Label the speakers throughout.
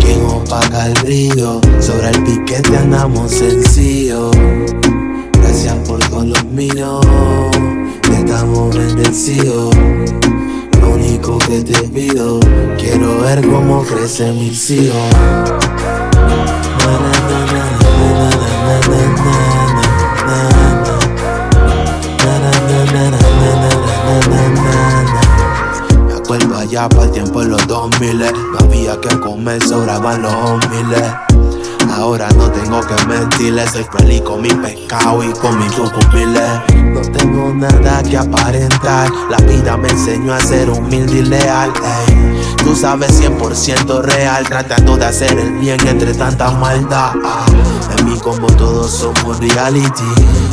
Speaker 1: Quien opaca el brillo, sobre el piquete andamos sencillo. Gracias por todos los míos, estamos bendecidos. Lo único que te pido, quiero ver cómo crece mis hijos. Acuerdo allá para el tiempo en los 2000 No había que comer, sobraban los miles Ahora no tengo que mentirle, soy feliz con mi pescado y con mi pupiles. No tengo nada que aparentar, la vida me enseñó a ser humilde y leal. ey. Tú sabes 100% real, tratando de hacer el bien entre tanta maldad. En mí como todos somos reality,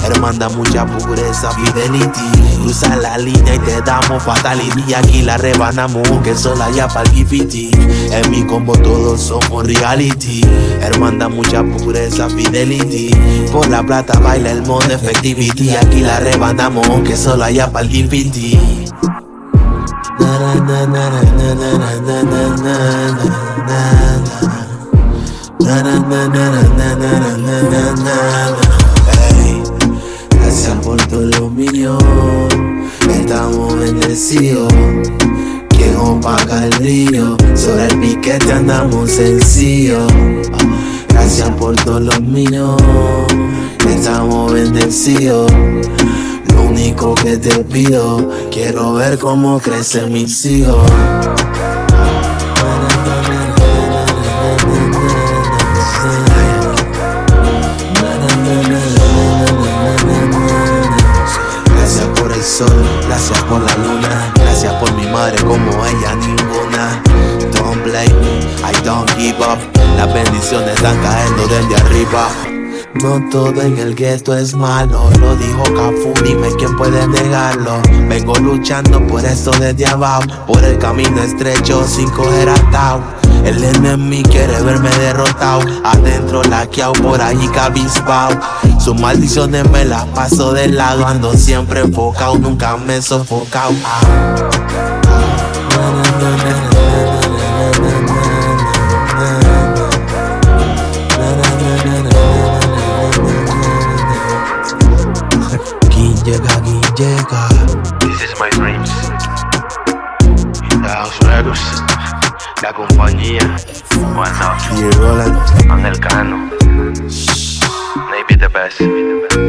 Speaker 1: hermandad mucha pureza, fidelity. Cruza la línea y te damos fatality, aquí la rebanamos que sola ya para el gifiti. En mí como todos somos reality, hermandad mucha pureza, fidelity. Por la plata baila el modo effectivity, aquí la rebanamos que solo para el Gracias por estamos bendecidos. Pagar el sobre el piquete andamos sencillo. Gracias por todo lo mío, estamos bendecidos. Único que te pido, quiero ver cómo crecen mis hijos. Gracias por el sol, gracias por la luna, gracias por mi madre como ella ninguna. Don't blame me, I don't give up. Las bendiciones están cayendo desde arriba. No todo en el gueto es malo, lo dijo Cafu, dime quién puede negarlo. Vengo luchando por esto desde abajo, por el camino estrecho sin coger atado. El enemigo quiere verme derrotado, adentro laqueado, por ahí cabizbao. Sus maldiciones me las paso de lado, ando siempre enfocado, nunca me he sofocado.
Speaker 2: This is my dreams. Da los juegos, la compañía. One up.
Speaker 1: Yeah, Roland.
Speaker 2: Anel Cano. Maybe the best.